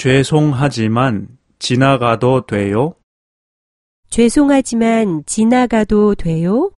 죄송하지만 지나가도 돼요? 죄송하지만 지나가도 돼요?